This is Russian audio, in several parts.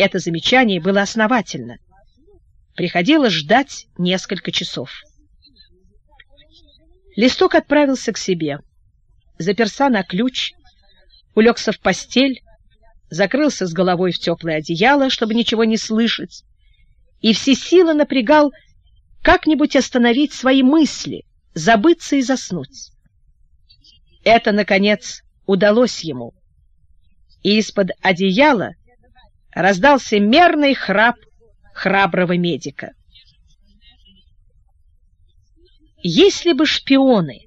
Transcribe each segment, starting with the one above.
Это замечание было основательно. Приходилось ждать несколько часов. Листок отправился к себе, заперся на ключ, улегся в постель, закрылся с головой в теплое одеяло, чтобы ничего не слышать, и все силы напрягал как-нибудь остановить свои мысли, забыться и заснуть. Это, наконец, удалось ему, и из-под одеяла раздался мерный храп храброго медика. Если бы шпионы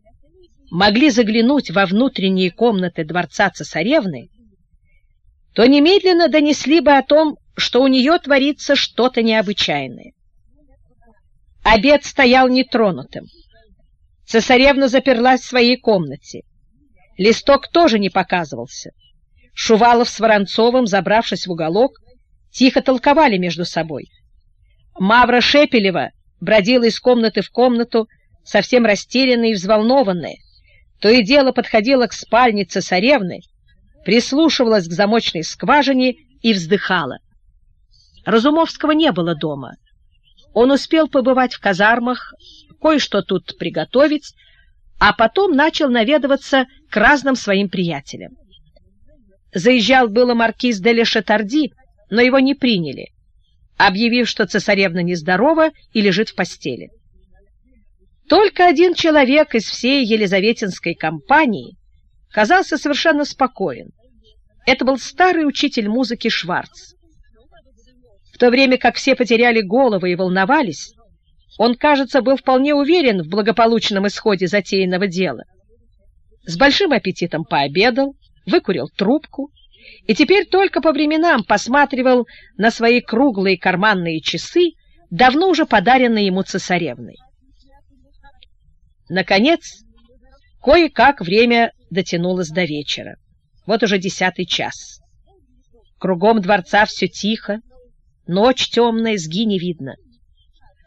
могли заглянуть во внутренние комнаты дворца цесаревны, то немедленно донесли бы о том, что у нее творится что-то необычайное. Обед стоял нетронутым. Цесаревна заперлась в своей комнате. Листок тоже не показывался. Шувалов с Воронцовым, забравшись в уголок, тихо толковали между собой. Мавра Шепелева бродила из комнаты в комнату, совсем растерянная и взволнованная. То и дело подходила к спальне цесаревны, прислушивалась к замочной скважине и вздыхала. Разумовского не было дома. Он успел побывать в казармах, кое-что тут приготовить, а потом начал наведываться к разным своим приятелям. Заезжал было маркиз де Лешетарди, но его не приняли, объявив, что цесаревна нездорова и лежит в постели. Только один человек из всей Елизаветинской компании казался совершенно спокоен. Это был старый учитель музыки Шварц. В то время как все потеряли головы и волновались, он, кажется, был вполне уверен в благополучном исходе затеянного дела. С большим аппетитом пообедал, выкурил трубку и теперь только по временам посматривал на свои круглые карманные часы, давно уже подаренные ему цесаревной. Наконец, кое-как время дотянулось до вечера. Вот уже десятый час. Кругом дворца все тихо, ночь темная, сги не видно.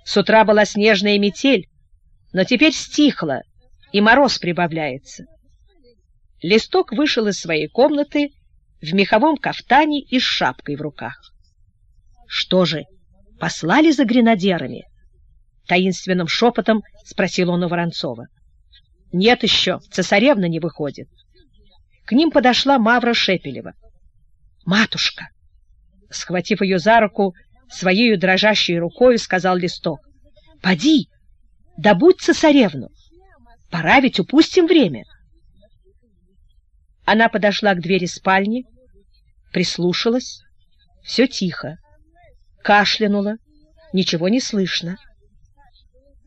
С утра была снежная метель, но теперь стихла, и мороз прибавляется. Листок вышел из своей комнаты в меховом кафтане и с шапкой в руках. Что же, послали за гренадерами? Таинственным шепотом спросил он у Воронцова. Нет еще, цесаревна не выходит. К ним подошла Мавра Шепелева. «Матушка!» Схватив ее за руку, своей дрожащей рукой сказал Листок. «Поди, добудь цесаревну! Пора ведь упустим время!» Она подошла к двери спальни, прислушалась. Все тихо. Кашлянула. Ничего не слышно.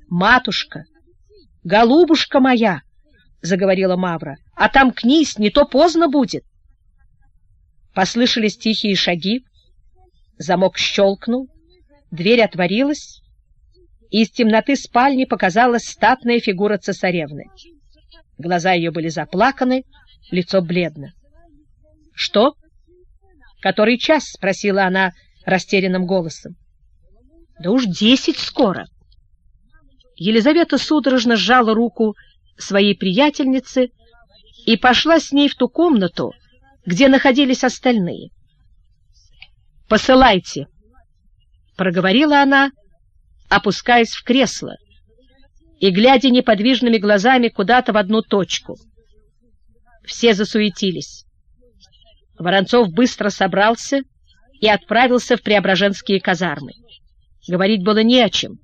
«Матушка! Голубушка моя!» — заговорила Мавра. «А там кнись, не то поздно будет!» Послышались тихие шаги. Замок щелкнул, дверь отворилась, из темноты спальни показалась статная фигура цесаревны. Глаза ее были заплаканы, лицо бледно. «Что? Который час?» — спросила она растерянным голосом. «Да уж десять скоро». Елизавета судорожно сжала руку своей приятельницы и пошла с ней в ту комнату, где находились остальные. «Посылайте!» — проговорила она, опускаясь в кресло и глядя неподвижными глазами куда-то в одну точку — все засуетились. Воронцов быстро собрался и отправился в Преображенские казармы. Говорить было не о чем.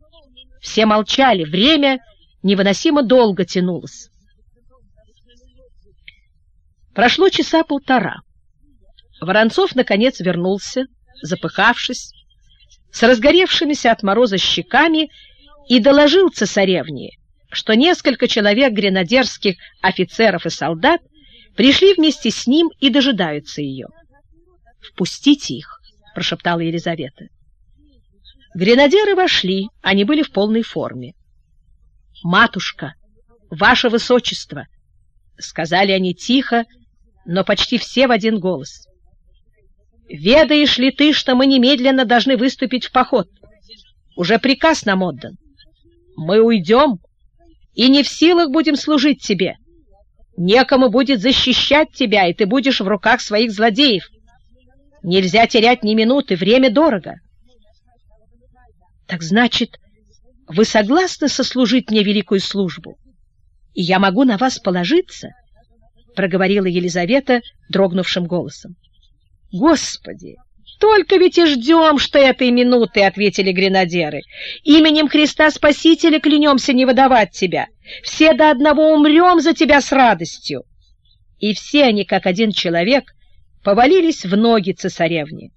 Все молчали, время невыносимо долго тянулось. Прошло часа полтора. Воронцов, наконец, вернулся, запыхавшись, с разгоревшимися от мороза щеками и доложил цесаревне, что несколько человек гренадерских офицеров и солдат пришли вместе с ним и дожидаются ее. «Впустите их!» — прошептала Елизавета. Гренадеры вошли, они были в полной форме. «Матушка, ваше высочество!» — сказали они тихо, но почти все в один голос. «Ведаешь ли ты, что мы немедленно должны выступить в поход? Уже приказ нам отдан. Мы уйдем и не в силах будем служить тебе». Некому будет защищать тебя, и ты будешь в руках своих злодеев. Нельзя терять ни минуты, время дорого. Так значит, вы согласны сослужить мне великую службу? И я могу на вас положиться? Проговорила Елизавета дрогнувшим голосом. Господи, только ведь и ждем, что этой минуты, ответили гренадеры. Именем Христа Спасителя клянемся не выдавать тебя. Все до одного умрем за тебя с радостью. И все они, как один человек, повалились в ноги цесаревне.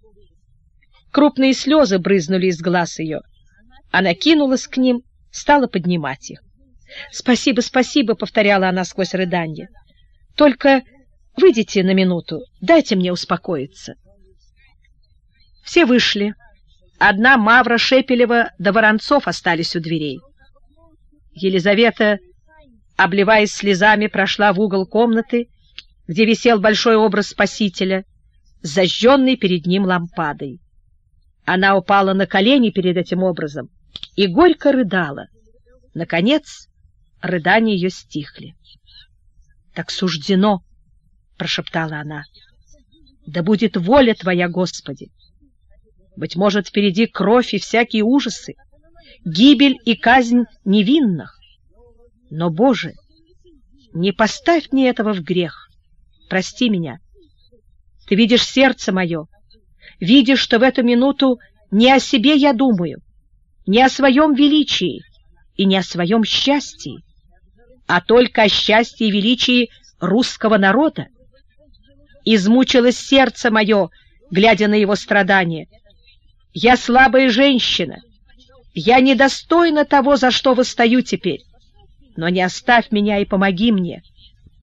Крупные слезы брызнули из глаз ее. Она кинулась к ним, стала поднимать их. «Спасибо, спасибо», — повторяла она сквозь рыданье. «Только выйдите на минуту, дайте мне успокоиться». Все вышли. Одна Мавра Шепелева до Воронцов остались у дверей. Елизавета, обливаясь слезами, прошла в угол комнаты где висел большой образ Спасителя, зажженный перед ним лампадой. Она упала на колени перед этим образом и горько рыдала. Наконец, рыдания ее стихли. «Так суждено!» — прошептала она. «Да будет воля Твоя, Господи! Быть может, впереди кровь и всякие ужасы, гибель и казнь невинных. Но, Боже, не поставь мне этого в грех прости меня. Ты видишь сердце мое, видишь, что в эту минуту не о себе я думаю, не о своем величии и не о своем счастье, а только о счастье и величии русского народа. Измучилось сердце мое, глядя на его страдания. Я слабая женщина, я недостойна того, за что восстаю теперь, но не оставь меня и помоги мне.